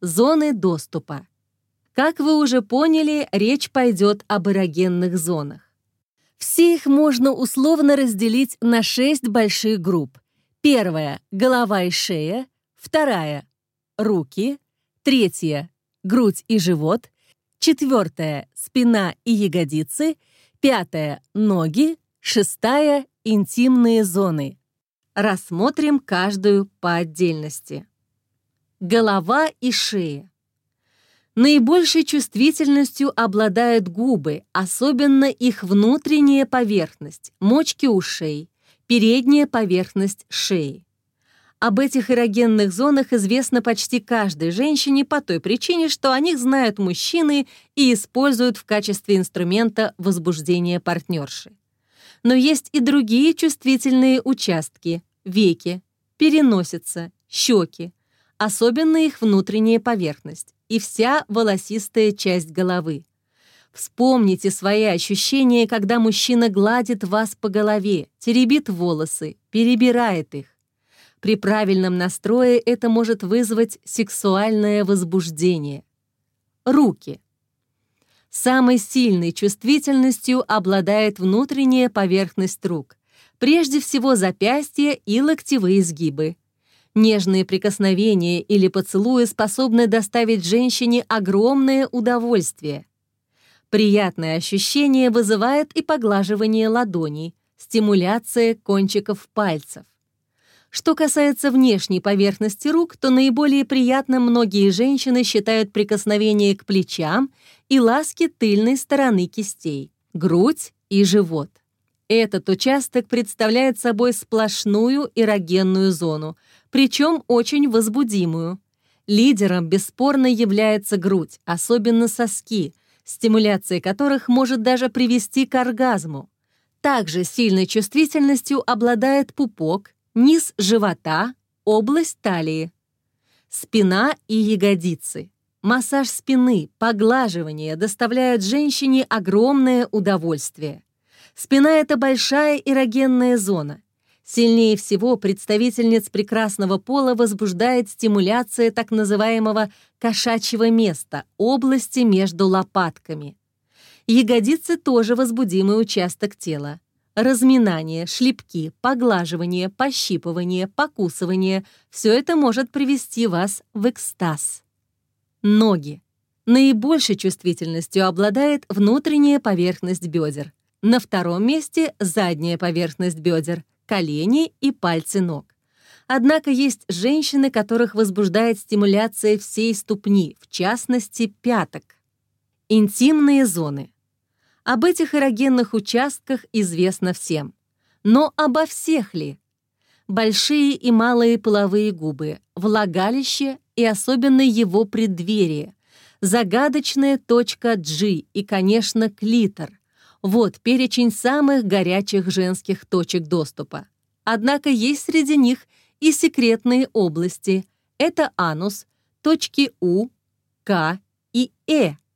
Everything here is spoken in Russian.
Зоны доступа. Как вы уже поняли, речь пойдет об эрогенных зонах. Все их можно условно разделить на шесть больших групп. Первая – голова и шея. Вторая – руки. Третья – грудь и живот. Четвертая – спина и ягодицы. Пятая – ноги. Шестая – интимные зоны. Рассмотрим каждую по отдельности. Голова и шея. Наибольшей чувствительностью обладают губы, особенно их внутренняя поверхность, мочки ушей, передняя поверхность шеи. Об этих эрогенных зонах известно почти каждой женщине по той причине, что о них знают мужчины и используют в качестве инструмента возбуждения партнерши. Но есть и другие чувствительные участки – веки, переносица, щеки, особенно их внутренняя поверхность и вся волосистая часть головы. Вспомните свои ощущения, когда мужчина гладит вас по голове, теребит волосы, перебирает их. При правильном настрое это может вызвать сексуальное возбуждение. Руки. Самой сильной чувствительностью обладает внутренняя поверхность рук, прежде всего запястья и локтевые сгибы. Нежные прикосновения или поцелуи способны доставить женщине огромное удовольствие. Приятное ощущение вызывает и поглаживание ладоней, стимуляция кончиков пальцев. Что касается внешней поверхности рук, то наиболее приятным многие женщины считают прикосновение к плечам и ласки тыльной стороны кистей, грудь и живот. Этот участок представляет собой сплошную эрогенную зону, причем очень возбудимую. Лидером бесспорно является грудь, особенно соски, стимуляция которых может даже привести к оргазму. Также сильной чувствительностью обладает пупок, низ живота, область талии. Спина и ягодицы. Массаж спины, поглаживание доставляют женщине огромное удовольствие. Спина — это большая эрогенная зона. Сильнее всего представительниц прекрасного пола возбуждает стимуляция так называемого кошачьего места, области между лопатками. Ягодицы тоже возбудимый участок тела разминание, шлепки, поглаживание, пощипывание, покусывание — все это может привести вас в экстаз. Ноги. Наибольшей чувствительностью обладает внутренняя поверхность бедер. На втором месте — задняя поверхность бедер, колени и пальцы ног. Однако есть женщины, которых возбуждает стимуляция всей ступни, в частности, пяток. Интимные зоны — об этих эрогенных участках известно всем. Но обо всех ли? Большие и малые половые губы, влагалище и особенно его преддверие, загадочная точка G и, конечно, клитор. Вот перечень самых горячих женских точек доступа. Однако есть среди них и секретные области. Это анус, точки У, К и Э –